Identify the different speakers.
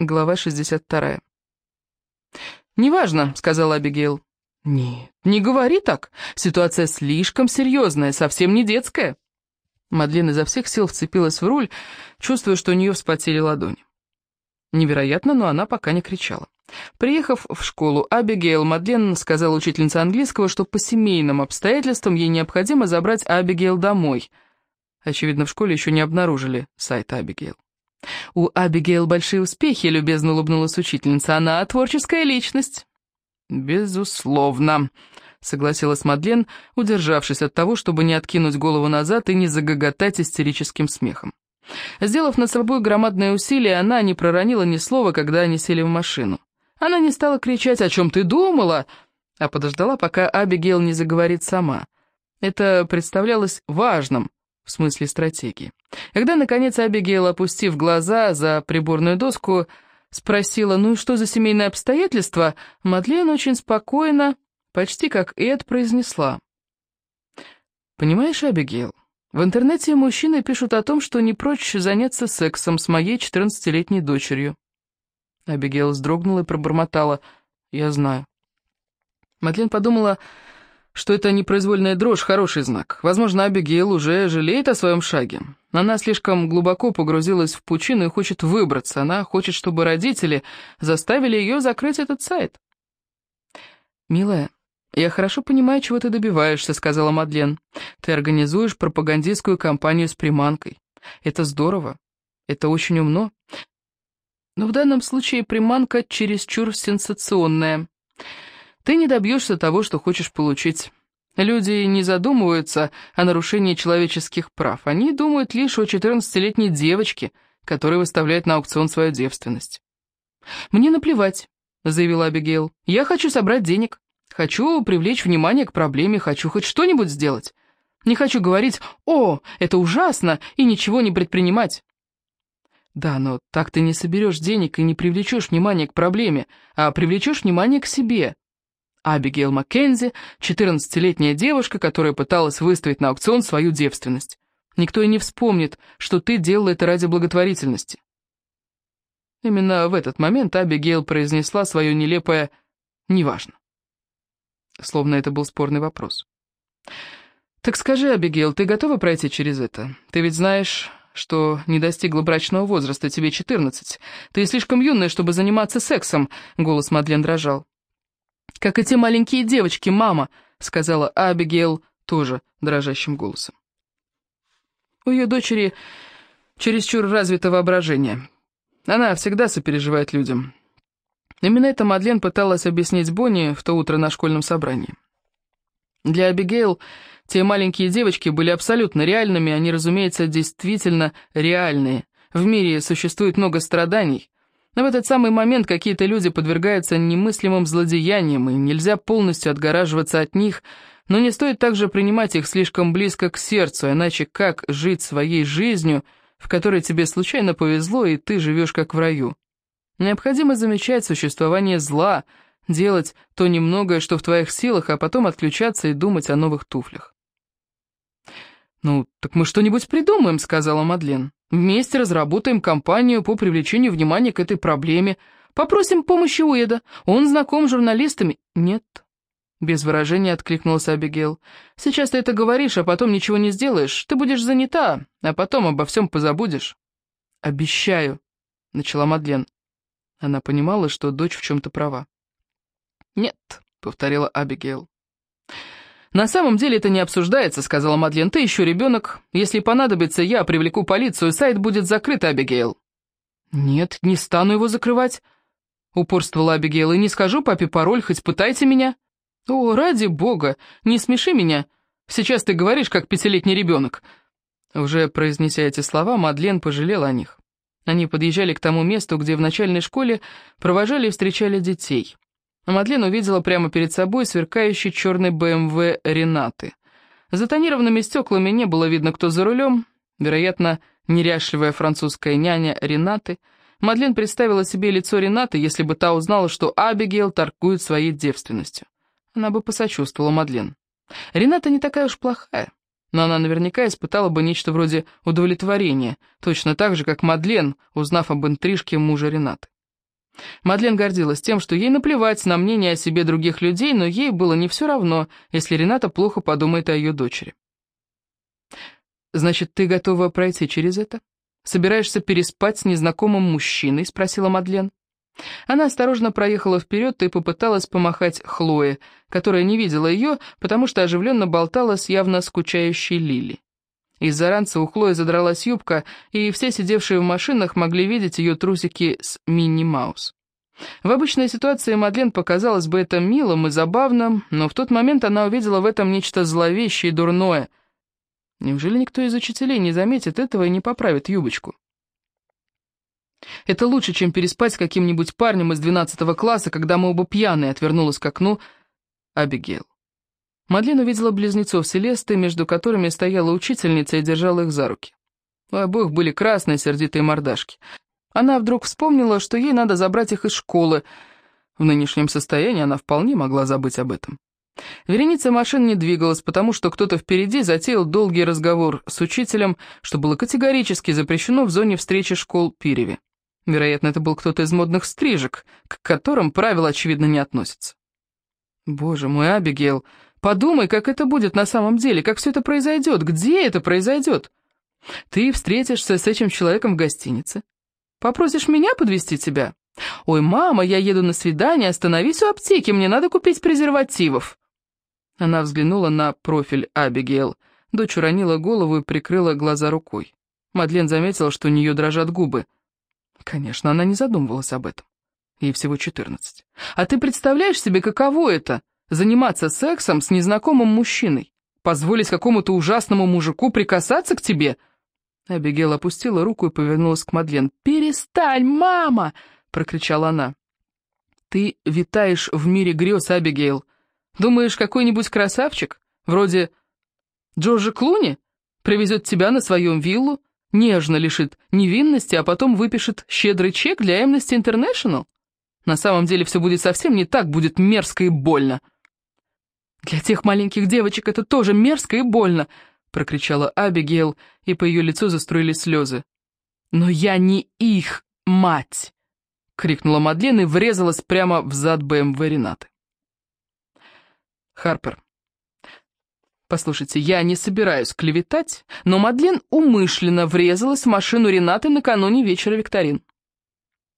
Speaker 1: Глава 62. «Неважно», — сказала Абигейл. «Нет, не говори так. Ситуация слишком серьезная, совсем не детская». Мадлен изо всех сил вцепилась в руль, чувствуя, что у нее вспотели ладони. Невероятно, но она пока не кричала. Приехав в школу, Абигейл Мадлен сказала учительнице английского, что по семейным обстоятельствам ей необходимо забрать Абигейл домой. Очевидно, в школе еще не обнаружили сайт Абигейл. «У Абигейл большие успехи», — любезно улыбнулась учительница. «Она творческая личность». «Безусловно», — согласилась Мадлен, удержавшись от того, чтобы не откинуть голову назад и не загоготать истерическим смехом. Сделав над собой громадное усилие, она не проронила ни слова, когда они сели в машину. Она не стала кричать «О чем ты думала?», а подождала, пока Абигейл не заговорит сама. Это представлялось важным в смысле стратегии. Когда, наконец, Абигейл, опустив глаза за приборную доску, спросила «Ну и что за семейные обстоятельства?», Мадлен очень спокойно, почти как Эд, произнесла. «Понимаешь, Абигейл, в интернете мужчины пишут о том, что не прочь заняться сексом с моей 14-летней дочерью». Абигейл вздрогнула и пробормотала «Я знаю». Мадлен подумала что это непроизвольная дрожь – хороший знак. Возможно, Абигейл уже жалеет о своем шаге. Она слишком глубоко погрузилась в пучину и хочет выбраться. Она хочет, чтобы родители заставили ее закрыть этот сайт. «Милая, я хорошо понимаю, чего ты добиваешься», — сказала Мадлен. «Ты организуешь пропагандистскую кампанию с приманкой. Это здорово. Это очень умно. Но в данном случае приманка чересчур сенсационная». Ты не добьешься того, что хочешь получить. Люди не задумываются о нарушении человеческих прав. Они думают лишь о 14-летней девочке, которая выставляет на аукцион свою девственность. «Мне наплевать», — заявила Абигейл. «Я хочу собрать денег. Хочу привлечь внимание к проблеме, хочу хоть что-нибудь сделать. Не хочу говорить «О, это ужасно!» и ничего не предпринимать. Да, но так ты не соберешь денег и не привлечешь внимание к проблеме, а привлечешь внимание к себе. Абигейл Маккензи, 14-летняя девушка, которая пыталась выставить на аукцион свою девственность. Никто и не вспомнит, что ты делала это ради благотворительности. Именно в этот момент Абигейл произнесла свое нелепое «неважно». Словно это был спорный вопрос. «Так скажи, Абигейл, ты готова пройти через это? Ты ведь знаешь, что не достигла брачного возраста, тебе 14. Ты слишком юная, чтобы заниматься сексом», — голос Мадлен дрожал. «Как и те маленькие девочки, мама», — сказала Абигейл тоже дрожащим голосом. У ее дочери чересчур развито воображение. Она всегда сопереживает людям. Именно это Мадлен пыталась объяснить Бонни в то утро на школьном собрании. Для Абигейл те маленькие девочки были абсолютно реальными, они, разумеется, действительно реальные. В мире существует много страданий, но в этот самый момент какие-то люди подвергаются немыслимым злодеяниям, и нельзя полностью отгораживаться от них, но не стоит также принимать их слишком близко к сердцу, иначе как жить своей жизнью, в которой тебе случайно повезло, и ты живешь как в раю? Необходимо замечать существование зла, делать то немногое, что в твоих силах, а потом отключаться и думать о новых туфлях. «Ну, так мы что-нибудь придумаем», — сказала Мадлен. Вместе разработаем кампанию по привлечению внимания к этой проблеме. Попросим помощи у Эда. Он знаком с журналистами. Нет. Без выражения откликнулся Абигейл. «Сейчас ты это говоришь, а потом ничего не сделаешь. Ты будешь занята, а потом обо всем позабудешь». «Обещаю», — начала Мадлен. Она понимала, что дочь в чем-то права. «Нет», — повторила Абигейл. «На самом деле это не обсуждается», — сказала Мадлен. «Ты еще ребенок. Если понадобится, я привлеку полицию, сайт будет закрыт, Абигейл». «Нет, не стану его закрывать», — упорствовала Абигейл. «И не скажу папе пароль, хоть пытайте меня». «О, ради бога, не смеши меня. Сейчас ты говоришь, как пятилетний ребенок». Уже произнеся эти слова, Мадлен пожалела о них. Они подъезжали к тому месту, где в начальной школе провожали и встречали детей. Мадлен увидела прямо перед собой сверкающий черный БМВ Ренаты. За тонированными стеклами не было видно, кто за рулем. Вероятно, неряшливая французская няня Ренаты. Мадлен представила себе лицо Ренаты, если бы та узнала, что Абигейл торгует своей девственностью. Она бы посочувствовала Мадлен. Рената не такая уж плохая, но она наверняка испытала бы нечто вроде удовлетворения, точно так же, как Мадлен, узнав об интрижке мужа Ренаты. Мадлен гордилась тем, что ей наплевать на мнение о себе других людей, но ей было не все равно, если Рената плохо подумает о ее дочери. «Значит, ты готова пройти через это? Собираешься переспать с незнакомым мужчиной?» — спросила Мадлен. Она осторожно проехала вперед и попыталась помахать Хлое, которая не видела ее, потому что оживленно болтала с явно скучающей Лили. Из-за ранца у Хлои задралась юбка, и все сидевшие в машинах могли видеть ее трусики с Минни-Маус. В обычной ситуации Мадлен показалось бы это милым и забавным, но в тот момент она увидела в этом нечто зловещее и дурное. Неужели никто из учителей не заметит этого и не поправит юбочку? «Это лучше, чем переспать с каким-нибудь парнем из двенадцатого класса, когда мы оба пьяные», — отвернулась к окну Абигейл. Мадлен увидела близнецов Селесты, между которыми стояла учительница и держала их за руки. У обоих были красные сердитые мордашки. Она вдруг вспомнила, что ей надо забрать их из школы. В нынешнем состоянии она вполне могла забыть об этом. Вереница машин не двигалась, потому что кто-то впереди затеял долгий разговор с учителем, что было категорически запрещено в зоне встречи школ Пиреве. Вероятно, это был кто-то из модных стрижек, к которым правила, очевидно, не относятся. «Боже мой, Абигейл, подумай, как это будет на самом деле, как все это произойдет, где это произойдет? Ты встретишься с этим человеком в гостинице. Попросишь меня подвести тебя? Ой, мама, я еду на свидание, остановись у аптеки, мне надо купить презервативов». Она взглянула на профиль Абигейл. Дочь уронила голову и прикрыла глаза рукой. Мадлен заметила, что у нее дрожат губы. Конечно, она не задумывалась об этом. Ей всего 14. А ты представляешь себе, каково это — заниматься сексом с незнакомым мужчиной? Позволить какому-то ужасному мужику прикасаться к тебе? Абигейл опустила руку и повернулась к Мадлен. «Перестань, мама!» — прокричала она. «Ты витаешь в мире грез, Абигейл. Думаешь, какой-нибудь красавчик, вроде Джорджа Клуни, привезет тебя на своем виллу, нежно лишит невинности, а потом выпишет щедрый чек для Amnesty International? На самом деле все будет совсем не так, будет мерзко и больно. «Для тех маленьких девочек это тоже мерзко и больно», — прокричала Абигейл, и по ее лицу заструились слезы. «Но я не их мать!» — крикнула Мадлен и врезалась прямо в зад БМВ Ренаты. Харпер. Послушайте, я не собираюсь клеветать, но Мадлен умышленно врезалась в машину Ренаты накануне вечера викторин.